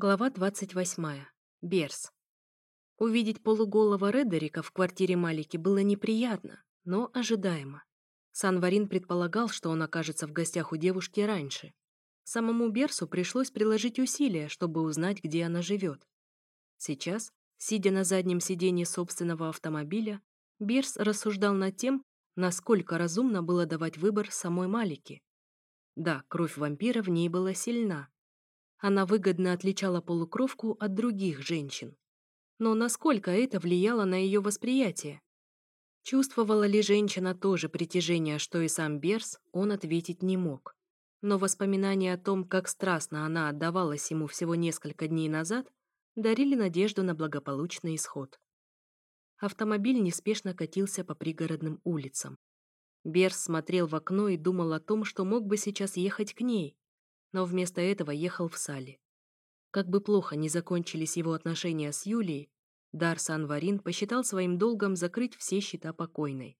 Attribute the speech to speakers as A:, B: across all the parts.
A: Глава 28. Берс. Увидеть полуголого Редерика в квартире Малики было неприятно, но ожидаемо. Санварин предполагал, что он окажется в гостях у девушки раньше. Самому Берсу пришлось приложить усилия, чтобы узнать, где она живет. Сейчас, сидя на заднем сиденье собственного автомобиля, Берс рассуждал над тем, насколько разумно было давать выбор самой Малике. Да, кровь вампира в ней была сильна, она выгодно отличала полукровку от других женщин. Но насколько это влияло на ее восприятие? Чувствовала ли женщина то же притяжение, что и сам Берс, он ответить не мог. Но воспоминания о том, как страстно она отдавалась ему всего несколько дней назад, дарили надежду на благополучный исход. Автомобиль неспешно катился по пригородным улицам. Берс смотрел в окно и думал о том, что мог бы сейчас ехать к ней, но вместо этого ехал в Сале. Как бы плохо ни закончились его отношения с Юлией, Дар Санварин посчитал своим долгом закрыть все счета покойной.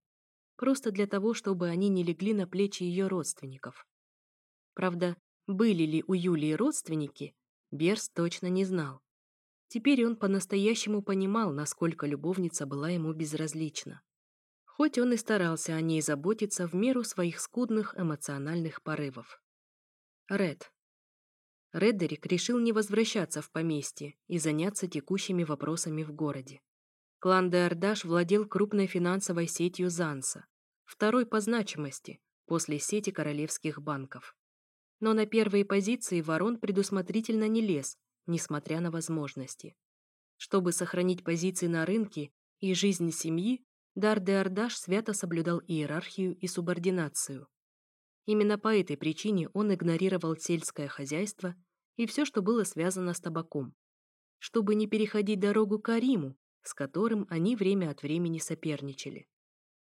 A: Просто для того, чтобы они не легли на плечи ее родственников. Правда, были ли у Юлии родственники, Берс точно не знал. Теперь он по-настоящему понимал, насколько любовница была ему безразлична. Хоть он и старался о ней заботиться в меру своих скудных эмоциональных порывов. Ред. Реддерик решил не возвращаться в поместье и заняться текущими вопросами в городе. Клан Деордаш владел крупной финансовой сетью Занса, второй по значимости после сети королевских банков. Но на первые позиции ворон предусмотрительно не лез, несмотря на возможности. Чтобы сохранить позиции на рынке и жизнь семьи, Дар Деордаш свято соблюдал иерархию и субординацию. Именно по этой причине он игнорировал сельское хозяйство и все, что было связано с табаком, чтобы не переходить дорогу Кариму, с которым они время от времени соперничали.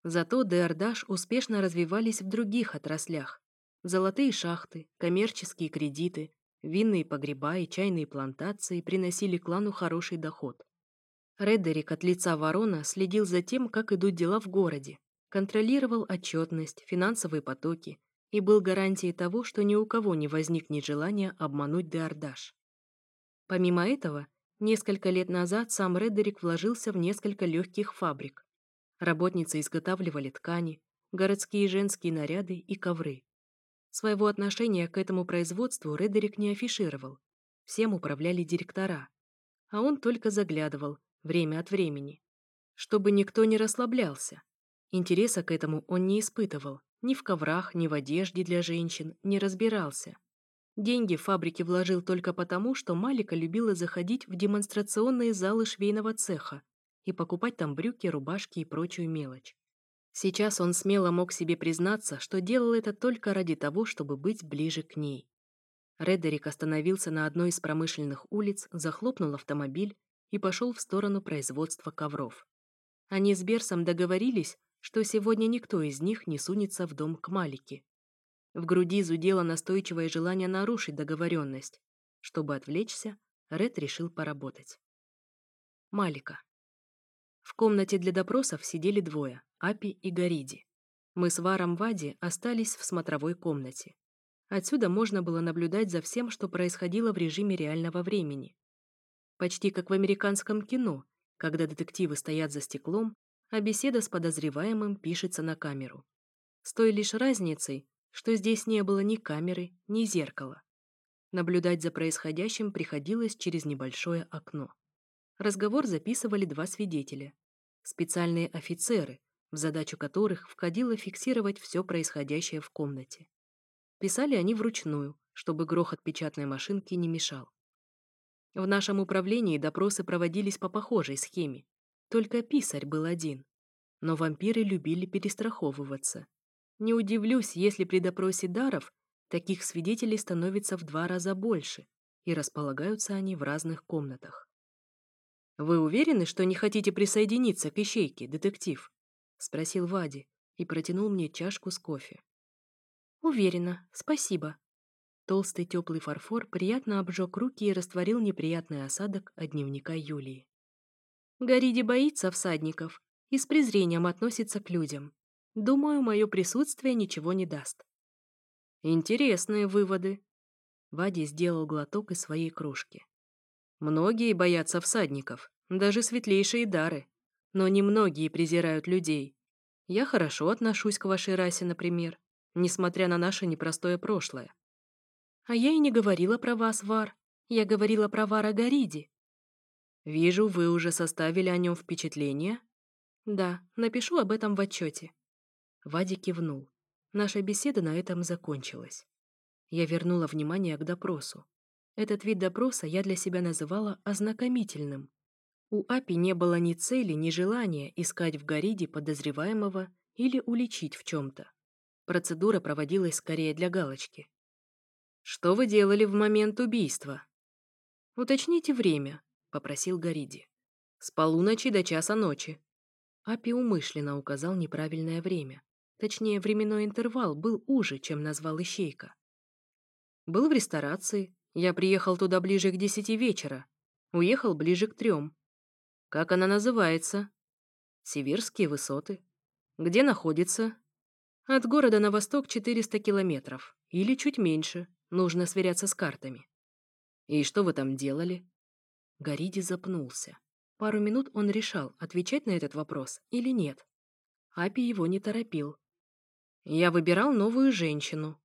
A: Зато Деордаш успешно развивались в других отраслях. Золотые шахты, коммерческие кредиты, винные погреба и чайные плантации приносили клану хороший доход. Редерик от лица ворона следил за тем, как идут дела в городе, контролировал отчетность, финансовые потоки, и был гарантией того, что ни у кого не возникнет желания обмануть Деордаш. Помимо этого, несколько лет назад сам Редерик вложился в несколько легких фабрик. Работницы изготавливали ткани, городские женские наряды и ковры. Своего отношения к этому производству Редерик не афишировал. Всем управляли директора. А он только заглядывал, время от времени. Чтобы никто не расслаблялся. Интереса к этому он не испытывал, ни в коврах, ни в одежде для женщин не разбирался. Деньги в фабрике вложил только потому, что Малика любила заходить в демонстрационные залы швейного цеха и покупать там брюки, рубашки и прочую мелочь. Сейчас он смело мог себе признаться, что делал это только ради того, чтобы быть ближе к ней. Редерик остановился на одной из промышленных улиц, захлопнул автомобиль и пошел в сторону производства ковров. Они с Берсом договорились, что сегодня никто из них не сунется в дом к Малике. В груди зудело настойчивое желание нарушить договоренность. Чтобы отвлечься, Ред решил поработать. Малика. В комнате для допросов сидели двое – Апи и Гариди. Мы с Варом Вади остались в смотровой комнате. Отсюда можно было наблюдать за всем, что происходило в режиме реального времени. Почти как в американском кино, когда детективы стоят за стеклом а беседа с подозреваемым пишется на камеру. С той лишь разницей, что здесь не было ни камеры, ни зеркала. Наблюдать за происходящим приходилось через небольшое окно. Разговор записывали два свидетеля. Специальные офицеры, в задачу которых входило фиксировать все происходящее в комнате. Писали они вручную, чтобы грохот печатной машинки не мешал. В нашем управлении допросы проводились по похожей схеме. Только писарь был один. Но вампиры любили перестраховываться. Не удивлюсь, если при допросе даров таких свидетелей становится в два раза больше, и располагаются они в разных комнатах. «Вы уверены, что не хотите присоединиться к ищейке, детектив?» — спросил Вади и протянул мне чашку с кофе. «Уверена, спасибо». Толстый теплый фарфор приятно обжег руки и растворил неприятный осадок от дневника Юлии. Гориди боится всадников и с презрением относится к людям. Думаю, мое присутствие ничего не даст. Интересные выводы. Вади сделал глоток из своей кружки. Многие боятся всадников, даже светлейшие дары. Но немногие презирают людей. Я хорошо отношусь к вашей расе, например, несмотря на наше непростое прошлое. А я и не говорила про вас, Вар. Я говорила про Вара Гариди. Вижу, вы уже составили о нем впечатление. Да, напишу об этом в отчете. Вади кивнул. Наша беседа на этом закончилась. Я вернула внимание к допросу. Этот вид допроса я для себя называла ознакомительным. У Апи не было ни цели, ни желания искать в Гориде подозреваемого или уличить в чем-то. Процедура проводилась скорее для галочки. «Что вы делали в момент убийства?» «Уточните время», — попросил Гориди. «С полуночи до часа ночи». Апи умышленно указал неправильное время. Точнее, временной интервал был уже, чем назвал Ищейка. «Был в ресторации. Я приехал туда ближе к десяти вечера. Уехал ближе к трем. Как она называется?» «Сибирские высоты». «Где находится?» «От города на восток 400 километров. Или чуть меньше. Нужно сверяться с картами». «И что вы там делали?» Гориди запнулся. Пару минут он решал, отвечать на этот вопрос или нет. Апи его не торопил. «Я выбирал новую женщину».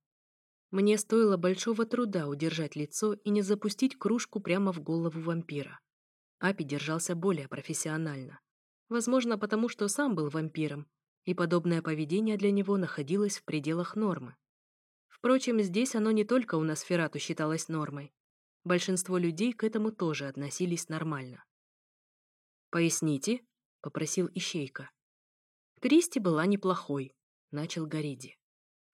A: Мне стоило большого труда удержать лицо и не запустить кружку прямо в голову вампира. Апи держался более профессионально. Возможно, потому что сам был вампиром, и подобное поведение для него находилось в пределах нормы. Впрочем, здесь оно не только у нас Ферату считалось нормой. Большинство людей к этому тоже относились нормально. «Поясните», — попросил Ищейка. Кристи была неплохой, — начал Гориди.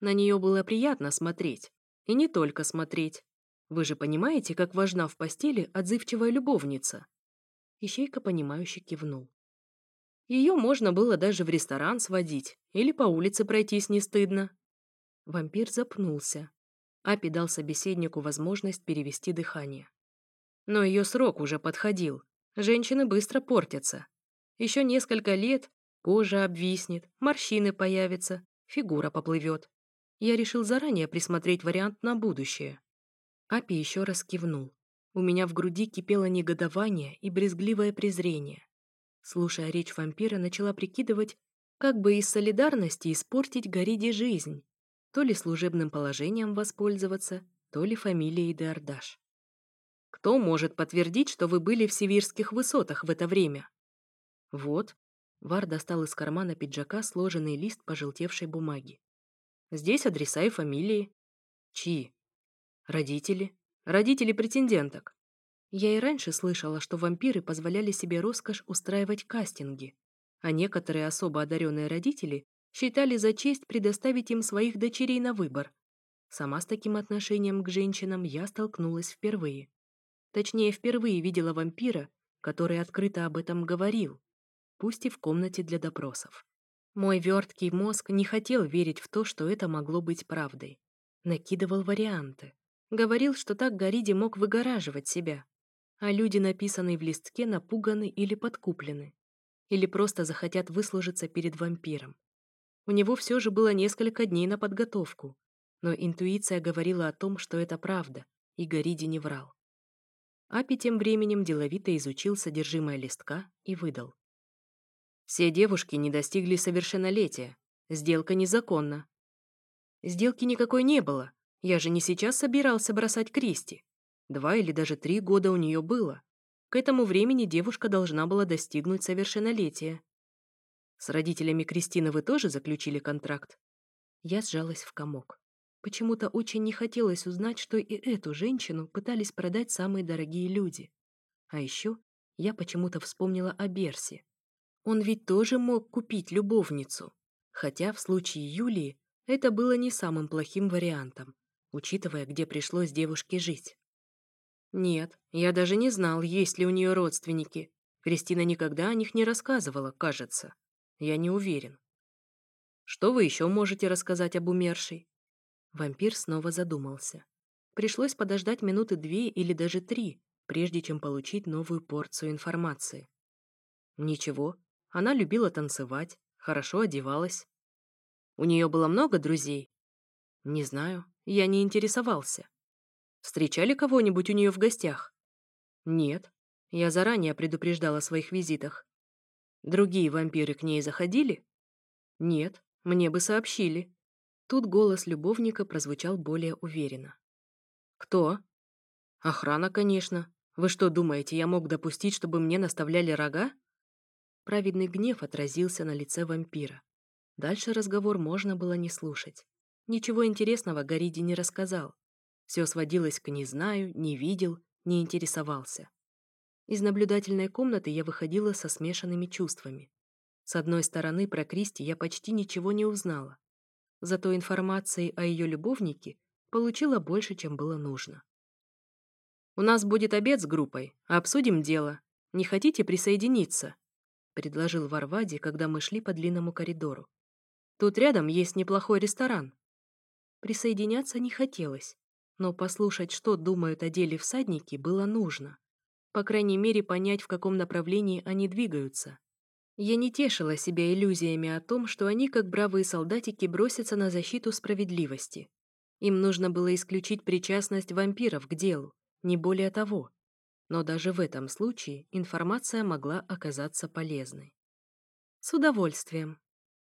A: На нее было приятно смотреть. И не только смотреть. Вы же понимаете, как важна в постели отзывчивая любовница? Ищейка, понимающе кивнул. Ее можно было даже в ресторан сводить или по улице пройтись не стыдно. Вампир запнулся. Апи дал собеседнику возможность перевести дыхание. Но ее срок уже подходил. Женщины быстро портятся. Еще несколько лет, кожа обвиснет, морщины появятся, фигура поплывет. Я решил заранее присмотреть вариант на будущее. Апи еще раз кивнул. У меня в груди кипело негодование и брезгливое презрение. Слушая речь вампира, начала прикидывать, как бы из солидарности испортить Гориде жизнь то ли служебным положением воспользоваться, то ли фамилией Деордаш. Кто может подтвердить, что вы были в сибирских высотах в это время? Вот. Вар достал из кармана пиджака сложенный лист пожелтевшей бумаги. Здесь адреса и фамилии. Чьи? Родители. Родители претенденток. Я и раньше слышала, что вампиры позволяли себе роскошь устраивать кастинги, а некоторые особо одаренные родители считали за честь предоставить им своих дочерей на выбор. Сама с таким отношением к женщинам я столкнулась впервые. Точнее, впервые видела вампира, который открыто об этом говорил, пусть и в комнате для допросов. Мой верткий мозг не хотел верить в то, что это могло быть правдой. Накидывал варианты. Говорил, что так Гориди мог выгораживать себя. А люди, написанные в листке, напуганы или подкуплены. Или просто захотят выслужиться перед вампиром. У него все же было несколько дней на подготовку, но интуиция говорила о том, что это правда, и Гориди не врал. Апи тем временем деловито изучил содержимое листка и выдал. «Все девушки не достигли совершеннолетия. Сделка незаконна». «Сделки никакой не было. Я же не сейчас собирался бросать Кристи. Два или даже три года у нее было. К этому времени девушка должна была достигнуть совершеннолетия. С родителями Кристины вы тоже заключили контракт? Я сжалась в комок. Почему-то очень не хотелось узнать, что и эту женщину пытались продать самые дорогие люди. А еще я почему-то вспомнила о Берсе. Он ведь тоже мог купить любовницу. Хотя в случае Юлии это было не самым плохим вариантом, учитывая, где пришлось девушке жить. Нет, я даже не знал, есть ли у нее родственники. Кристина никогда о них не рассказывала, кажется. Я не уверен. Что вы еще можете рассказать об умершей? Вампир снова задумался. Пришлось подождать минуты две или даже три, прежде чем получить новую порцию информации. Ничего, она любила танцевать, хорошо одевалась. У нее было много друзей? Не знаю, я не интересовался. Встречали кого-нибудь у нее в гостях? Нет, Я заранее предупреждала о своих визитах. Другие вампиры к ней заходили? Нет, мне бы сообщили. Тут голос любовника прозвучал более уверенно. Кто? Охрана, конечно. Вы что думаете, я мог допустить, чтобы мне наставляли рога? Праведный гнев отразился на лице вампира. Дальше разговор можно было не слушать. Ничего интересного Гориди не рассказал. Все сводилось к «не знаю», «не видел», «не интересовался». Из наблюдательной комнаты я выходила со смешанными чувствами. С одной стороны, про Кристи я почти ничего не узнала. Зато информации о ее любовнике получила больше, чем было нужно. «У нас будет обед с группой, обсудим дело. Не хотите присоединиться?» — предложил Варвади, когда мы шли по длинному коридору. «Тут рядом есть неплохой ресторан». Присоединяться не хотелось, но послушать, что думают о деле всадники, было нужно. По крайней мере, понять, в каком направлении они двигаются. Я не тешила себя иллюзиями о том, что они, как бравые солдатики, бросятся на защиту справедливости. Им нужно было исключить причастность вампиров к делу, не более того. Но даже в этом случае информация могла оказаться полезной. С удовольствием.